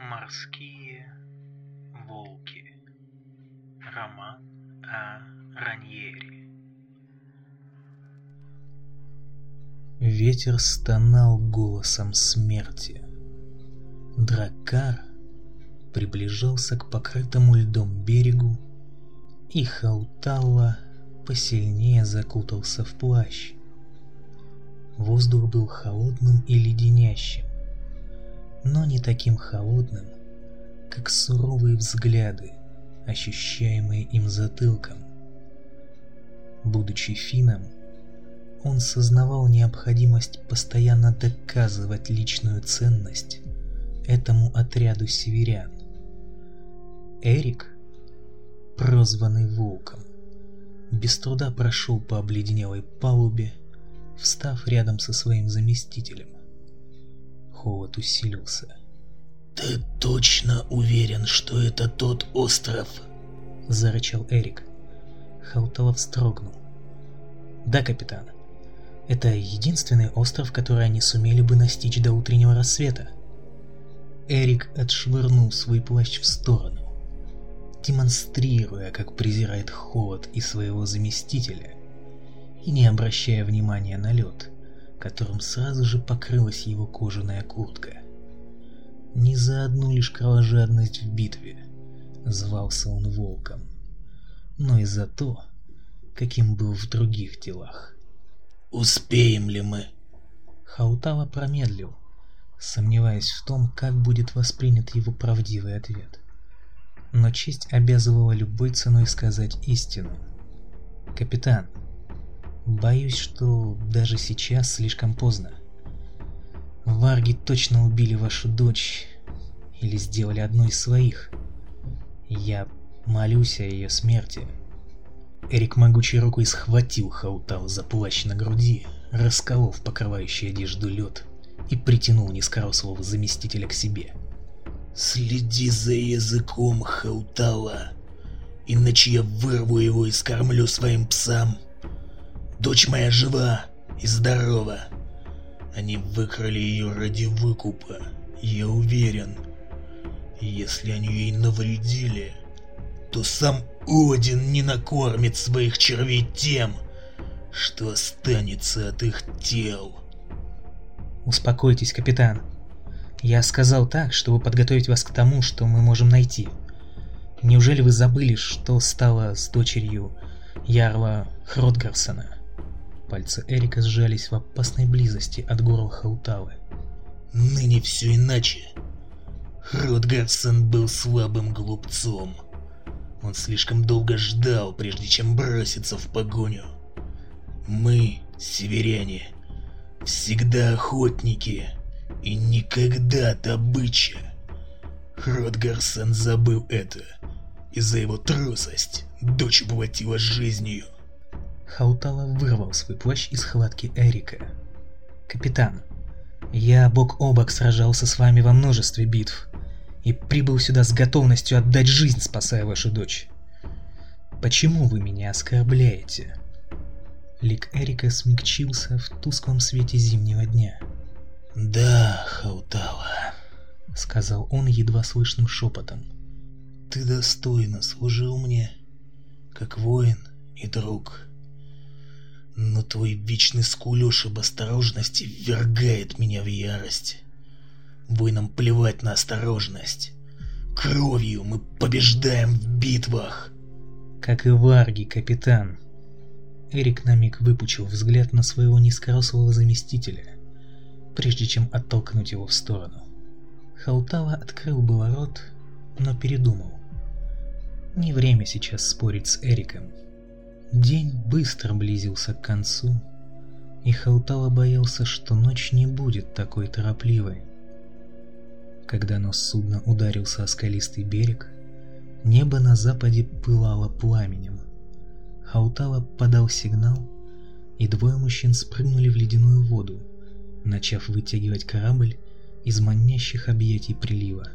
Морские волки. Роман о Раньере. Ветер стонал голосом смерти. Драккар приближался к покрытому льдом берегу, и Хауталла посильнее закутался в плащ. Воздух был холодным и леденящим, но не таким холодным, как суровые взгляды, ощущаемые им затылком. Будучи финном, он сознавал необходимость постоянно доказывать личную ценность этому отряду северян. Эрик, прозванный Волком, без труда прошел по обледенелой палубе, встав рядом со своим заместителем. Холод усилился. «Ты точно уверен, что это тот остров?» — зарычал Эрик. Хаутала вздрогнул. «Да, капитан. Это единственный остров, который они сумели бы настичь до утреннего рассвета». Эрик отшвырнул свой плащ в сторону, демонстрируя, как презирает холод и своего заместителя, и не обращая внимания на лед, которым сразу же покрылась его кожаная куртка. Не за одну лишь кровожадность в битве звался он волком, но и за то, каким был в других делах. «Успеем ли мы?» Хаутала промедлил, сомневаясь в том, как будет воспринят его правдивый ответ. Но честь обязывала любой ценой сказать истину. «Капитан, боюсь, что даже сейчас слишком поздно. Варги точно убили вашу дочь или сделали одну из своих. Я молюсь о ее смерти». Эрик могучей рукой схватил Хаутал за плащ на груди, расколов покрывающий одежду лед и притянул низкорослого заместителя к себе. «Следи за языком, Хаутала, иначе я вырву его и скормлю своим псам. Дочь моя жива и здорова. Они выкрали ее ради выкупа, я уверен. Если они ей навредили, то сам Один не накормит своих червей тем, что останется от их тел». Успокойтесь, капитан. Я сказал так, чтобы подготовить вас к тому, что мы можем найти. Неужели вы забыли, что стало с дочерью Ярла Хротгарсона? Пальцы Эрика сжались в опасной близости от горла Хауталы. Ныне все иначе. Хротгарсон был слабым глупцом. Он слишком долго ждал, прежде чем броситься в погоню. Мы, северяне, всегда охотники и никогда добыча. Хротгарсон забыл это, и за его трусость дочь платила жизнью. Хаутала вырвал свой плащ из схватки Эрика. «Капитан, я бок о бок сражался с вами во множестве битв и прибыл сюда с готовностью отдать жизнь, спасая вашу дочь. Почему вы меня оскорбляете?» Лик Эрика смягчился в тусклом свете зимнего дня. «Да, Хаутала», — сказал он едва слышным шепотом. «Ты достойно служил мне, как воин и друг. Но твой вечный скулёж об осторожности ввергает меня в ярость. Воинам плевать на осторожность. Кровью мы побеждаем в битвах!» «Как и варги, капитан», Эрик на миг выпучил взгляд на своего низкорослого заместителя, прежде чем оттолкнуть его в сторону. Хаутала открыл было рот, но передумал. Не время сейчас спорить с Эриком. День быстро близился к концу, и Хаутала боялся, что ночь не будет такой торопливой. Когда нос судна ударился о скалистый берег, небо на западе пылало пламенем. Хаутала подал сигнал, и двое мужчин спрыгнули в ледяную воду, начав вытягивать корабль из манящих объятий прилива.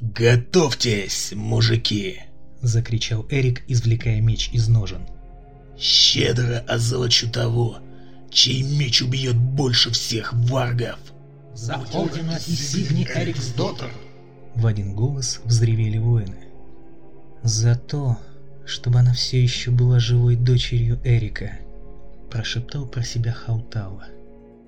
«Готовьтесь, мужики!» — закричал Эрик, извлекая меч из ножен. «Щедро озолочу того, чей меч убьет больше всех варгов!» «За Одина и Сигни Эрикс Доттер!» В один голос взревели воины. За то, чтобы она все еще была живой дочерью Эрика, прошептал про себя Хаутала.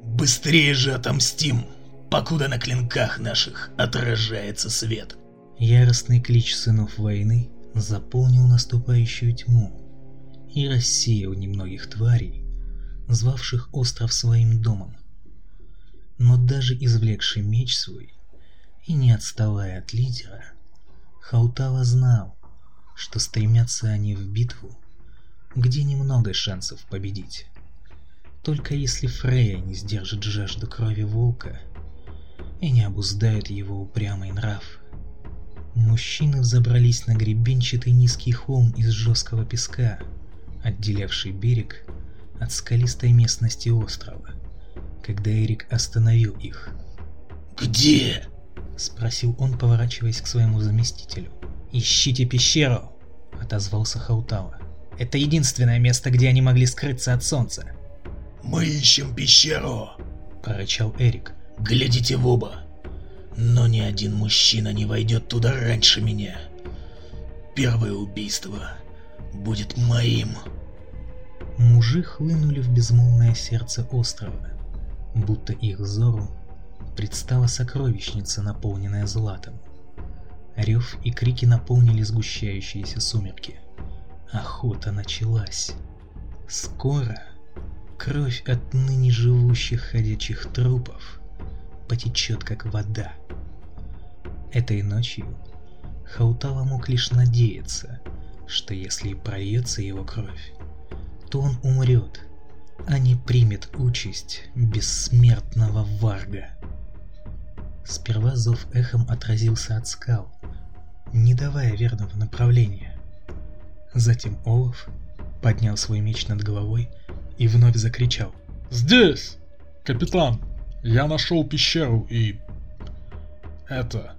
Быстрее же отомстим, покуда на клинках наших отражается свет. Яростный клич сынов войны заполнил наступающую тьму и рассеял немногих тварей, звавших остров своим домом. Но даже извлекший меч свой и не отставая от лидера, Хаутала знал, что стремятся они в битву, где немного шансов победить. Только если Фрея не сдержит жажду крови волка и не обуздает его упрямый нрав. Мужчины взобрались на гребенчатый низкий холм из жесткого песка, отделявший берег от скалистой местности острова, когда Эрик остановил их. «Где?» — спросил он, поворачиваясь к своему заместителю. «Ищите пещеру!» — отозвался Хаутала. «Это единственное место, где они могли скрыться от солнца». «Мы ищем пещеру!» — прорычал Эрик. «Глядите в оба! Но ни один мужчина не войдет туда раньше меня. Первое убийство будет моим!» Мужи хлынули в безмолвное сердце острова, будто их взору предстала сокровищница, наполненная златом. Рев и крики наполнили сгущающиеся сумерки. Охота началась. Скоро кровь от ныне живущих ходячих трупов потечет как вода. Этой ночью Хаутала мог лишь надеяться, что если прольется его кровь, то он умрет, а не примет участь бессмертного варга. Сперва зов эхом отразился от скал, не давая верного направления. Затем Олаф поднял свой меч над головой и вновь закричал. «Здесь! Капитан! Я нашел пещеру и... это...»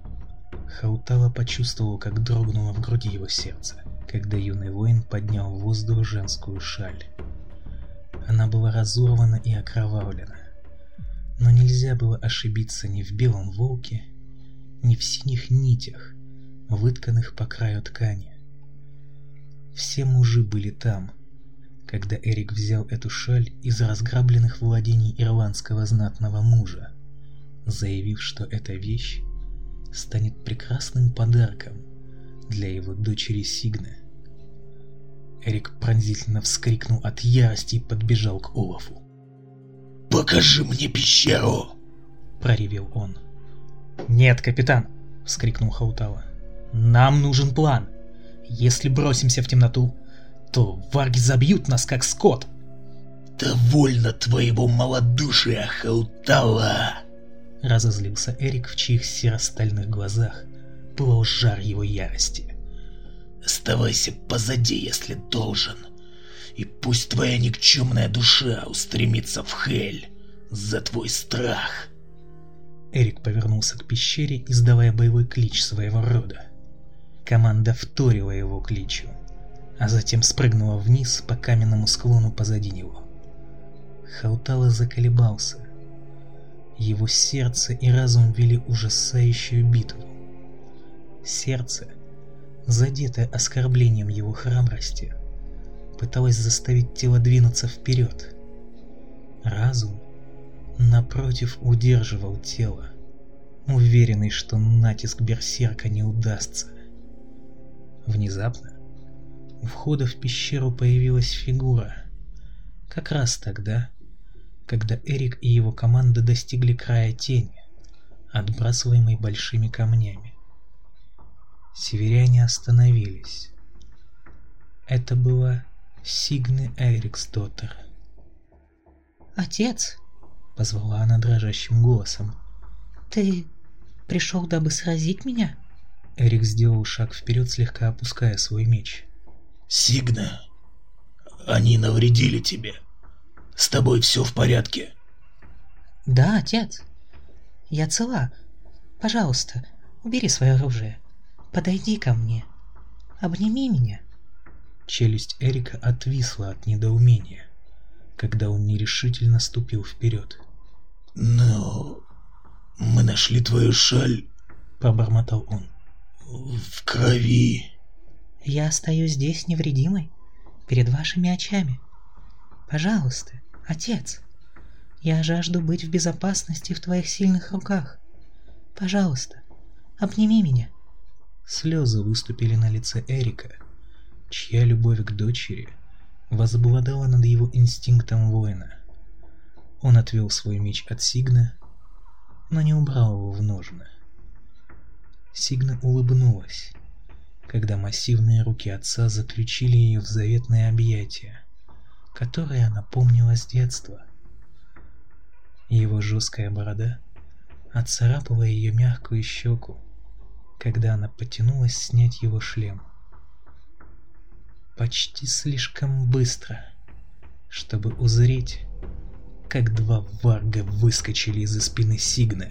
Хаутала почувствовал, как дрогнуло в груди его сердце, когда юный воин поднял в воздух женскую шаль. Она была разорвана и окровавлена. Но нельзя было ошибиться ни в белом волке, ни в синих нитях, вытканных по краю ткани. Все мужи были там, когда Эрик взял эту шаль из разграбленных владений ирландского знатного мужа, заявив, что эта вещь станет прекрасным подарком для его дочери Сигны. Эрик пронзительно вскрикнул от ярости и подбежал к Олафу. «Покажи мне пещеру!» — проревел он. «Нет, капитан!» — вскрикнул Хаутала. Нам нужен план. Если бросимся в темноту, то варги забьют нас, как скот. «Довольно твоего малодушия, Хаутала!» Разозлился Эрик, в чьих серо-стальных глазах пылал жар его ярости. «Оставайся позади, если должен, и пусть твоя никчемная душа устремится в Хель за твой страх!» Эрик повернулся к пещере, издавая боевой клич своего рода. Команда вторила его кличу, а затем спрыгнула вниз по каменному склону позади него. Хаутала заколебался. Его сердце и разум вели ужасающую битву. Сердце, задетое оскорблением его храбрости, пыталось заставить тело двинуться вперед. Разум, напротив, удерживал тело, уверенный, что натиск берсерка не удастся. Внезапно у входа в пещеру появилась фигура. Как раз тогда, когда Эрик и его команда достигли края тени, отбрасываемой большими камнями. Северяне остановились. Это была Сигны Эриксдоттер. «Отец!» — позвала она дрожащим голосом. «Ты пришел, дабы сразить меня?» Эрик сделал шаг вперед, слегка опуская свой меч. «Сигна, они навредили тебе. С тобой все в порядке?» «Да, отец. Я цела. Пожалуйста, убери свое оружие. Подойди ко мне. Обними меня». Челюсть Эрика отвисла от недоумения, когда он нерешительно ступил вперед. «Но мы нашли твою шаль пробормотал он. В крови. Я остаюсь здесь невредимой, перед вашими очами. Пожалуйста, отец, я жажду быть в безопасности в твоих сильных руках. Пожалуйста, обними меня. Слезы выступили на лице Эрика, чья любовь к дочери возобладала над его инстинктом воина. Он отвел свой меч от Сигна, но не убрал его в ножны. Сигна улыбнулась, когда массивные руки отца заключили ее в заветное объятие, которое она помнила с детства. Его жесткая борода отцарапала ее мягкую щеку, когда она потянулась снять его шлем. Почти слишком быстро, чтобы узреть, как два варга выскочили из-за спины Сигна,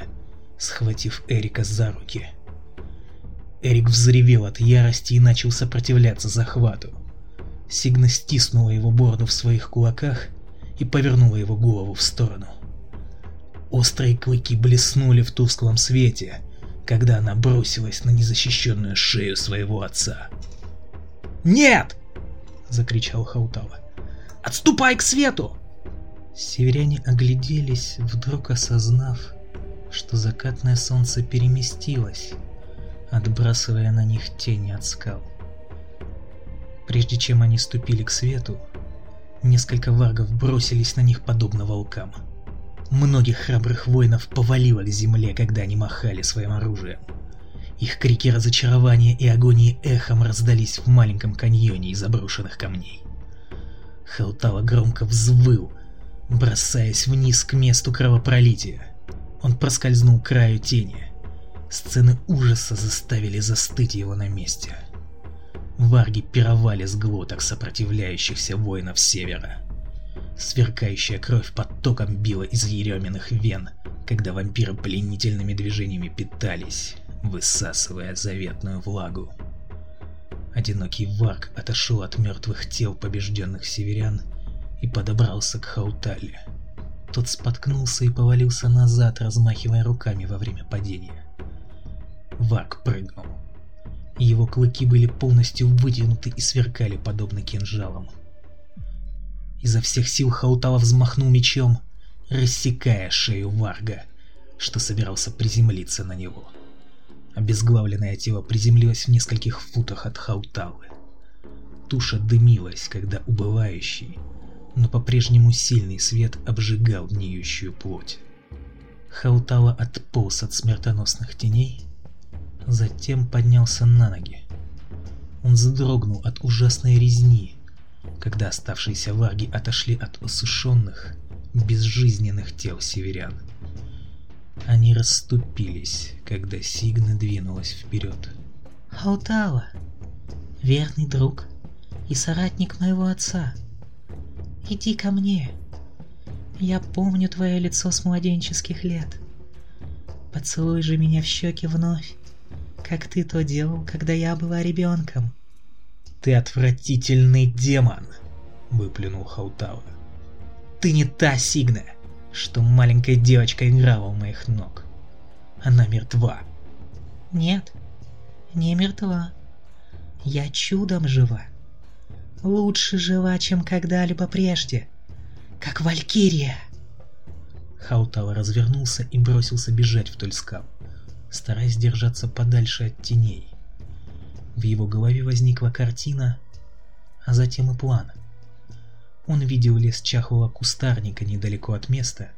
схватив Эрика за руки. Эрик взревел от ярости и начал сопротивляться захвату. Сигна стиснула его бороду в своих кулаках и повернула его голову в сторону. Острые клыки блеснули в тусклом свете, когда она бросилась на незащищенную шею своего отца. «Нет!» — закричал Хаутала. «Отступай к свету!» Северяне огляделись, вдруг осознав, что закатное солнце переместилось, отбрасывая на них тени от скал. Прежде чем они ступили к свету, несколько варгов бросились на них подобно волкам. Многих храбрых воинов повалило к земле, когда они махали своим оружием. Их крики разочарования и агонии эхом раздались в маленьком каньоне из заброшенных камней. Халтала громко взвыл, бросаясь вниз к месту кровопролития. Он проскользнул к краю тени. Сцены ужаса заставили застыть его на месте. Варги пировали с глоток сопротивляющихся воинов Севера. Сверкающая кровь потоком била из еременных вен, когда вампиры пленительными движениями питались, высасывая заветную влагу. Одинокий варг отошел от мертвых тел побежденных северян и подобрался к Хаутале. Тот споткнулся и повалился назад, размахивая руками во время падения. Варг прыгнул. Его клыки были полностью вытянуты и сверкали подобно кинжалам. Изо всех сил Хаутала взмахнул мечом, рассекая шею Варга, что собирался приземлиться на него. Обезглавленное тело приземлилось в нескольких футах от Хауталы. Туша дымилась, когда убывающий, но по-прежнему сильный свет обжигал гниющую плоть. Хаутала отполз от смертоносных теней затем поднялся на ноги. Он вздрогнул от ужасной резни, когда оставшиеся варги отошли от осушенных, безжизненных тел северян. Они расступились, когда Сигна двинулась вперед. Хаутала, верный друг и соратник моего отца, иди ко мне. Я помню твое лицо с младенческих лет. Поцелуй же меня в щеки вновь как ты то делал, когда я была ребенком. Ты отвратительный демон, выплюнул Хаутала. Ты не та Сигна, что маленькая девочка играла у моих ног. Она мертва. Нет, не мертва. Я чудом жива. Лучше жива, чем когда-либо прежде. Как Валькирия. Хаутала развернулся и бросился бежать вдоль скал стараясь держаться подальше от теней. В его голове возникла картина, а затем и план. Он видел лес чахлого кустарника недалеко от места,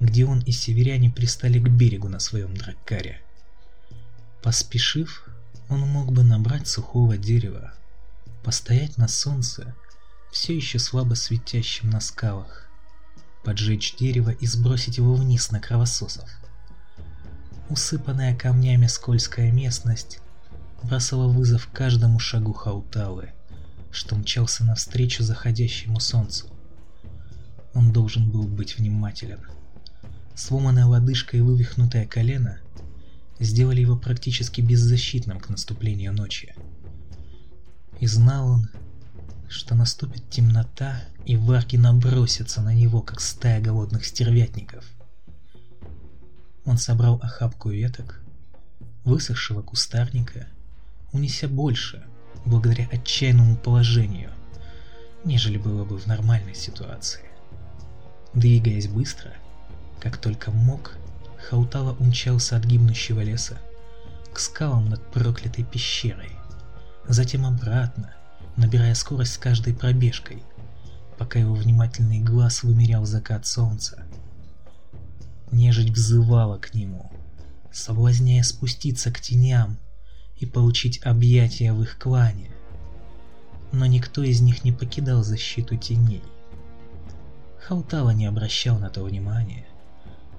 где он и северяне пристали к берегу на своем драккаре. Поспешив, он мог бы набрать сухого дерева, постоять на солнце, все еще слабо светящем на скалах, поджечь дерево и сбросить его вниз на кровососов. Усыпанная камнями скользкая местность бросала вызов каждому шагу Хауталы, что мчался навстречу заходящему солнцу. Он должен был быть внимателен. Сломанная лодыжка и вывихнутое колено сделали его практически беззащитным к наступлению ночи. И знал он, что наступит темнота, и варки набросятся на него, как стая голодных стервятников. Он собрал охапку веток, высохшего кустарника, унеся больше, благодаря отчаянному положению, нежели было бы в нормальной ситуации. Двигаясь быстро, как только мог, Хаутала умчался от гибнущего леса к скалам над проклятой пещерой, затем обратно, набирая скорость с каждой пробежкой, пока его внимательный глаз вымерял закат солнца. Нежить взывала к нему, соблазняя спуститься к теням и получить объятия в их клане. Но никто из них не покидал защиту теней. Хаутала не обращал на то внимания,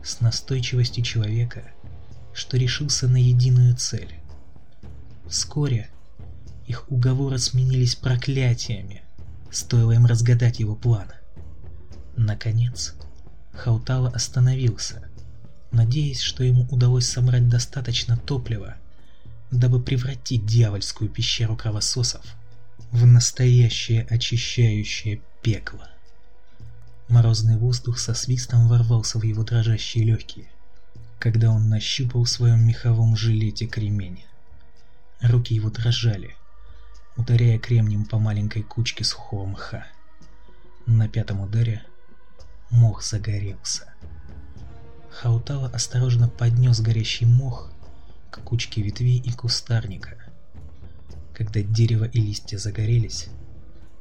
с настойчивостью человека, что решился на единую цель. Вскоре их уговоры сменились проклятиями, стоило им разгадать его план. Наконец, Хаутала остановился, надеясь, что ему удалось собрать достаточно топлива, дабы превратить дьявольскую пещеру кровососов в настоящее очищающее пекло. Морозный воздух со свистом ворвался в его дрожащие легкие, когда он нащупал в своем меховом жилете кремень. Руки его дрожали, ударяя кремнем по маленькой кучке сухого мха. На пятом ударе мох загорелся. Хаутала осторожно поднес горящий мох к кучке ветвей и кустарника. Когда дерево и листья загорелись,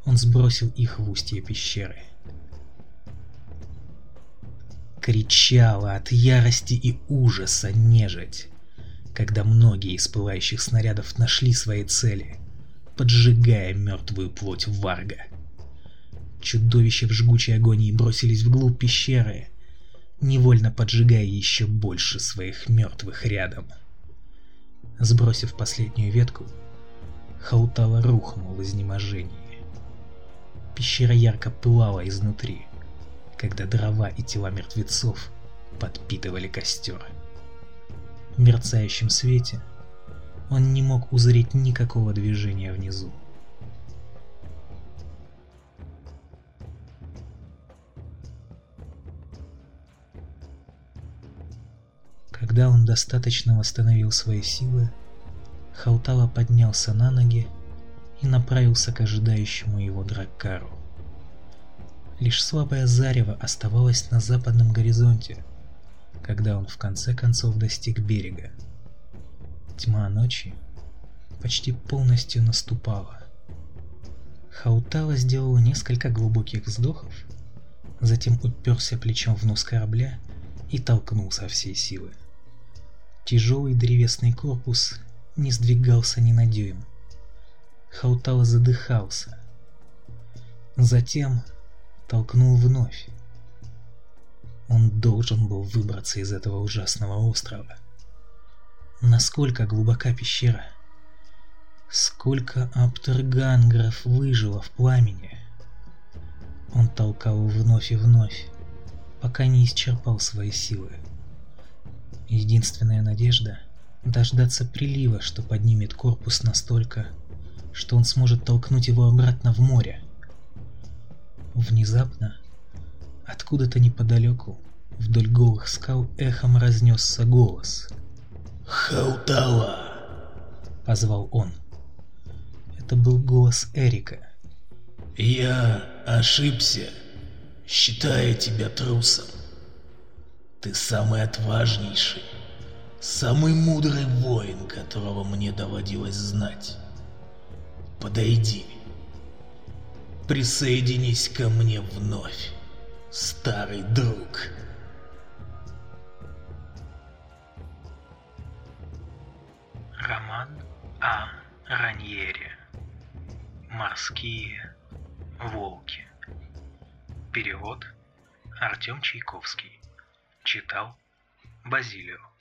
он сбросил их в устье пещеры кричала от ярости и ужаса нежить, когда многие из пылающих снарядов нашли свои цели, поджигая мертвую плоть Варга. Чудовища в жгучей агонии бросились вглубь пещеры, невольно поджигая еще больше своих мертвых рядом. Сбросив последнюю ветку, Хаутала рухнул в изнеможении. Пещера ярко пылала изнутри, когда дрова и тела мертвецов подпитывали костер. В мерцающем свете он не мог узреть никакого движения внизу. Когда он достаточно восстановил свои силы, Хаутала поднялся на ноги и направился к ожидающему его Драккару. Лишь слабое зарево оставалось на западном горизонте, когда он в конце концов достиг берега. Тьма ночи почти полностью наступала. Хаутала сделал несколько глубоких вздохов, затем уперся плечом в нос корабля и толкнул со всей силы. Тяжелый древесный корпус не сдвигался ни на дюйм. Хаутала задыхался. Затем толкнул вновь. Он должен был выбраться из этого ужасного острова. Насколько глубока пещера? Сколько аптергангров выжило в пламени? Он толкал вновь и вновь, пока не исчерпал свои силы. Единственная надежда — дождаться прилива, что поднимет корпус настолько, что он сможет толкнуть его обратно в море. Внезапно, откуда-то неподалеку, вдоль голых скал эхом разнесся голос. «Хаутала!» — позвал он. Это был голос Эрика. «Я ошибся, считая тебя трусом. Ты самый отважнейший, самый мудрый воин, которого мне доводилось знать. Подойди Присоединись ко мне вновь, старый друг. Роман А. Раньери. Морские волки. Перевод Артем Чайковский. Читал Базилио.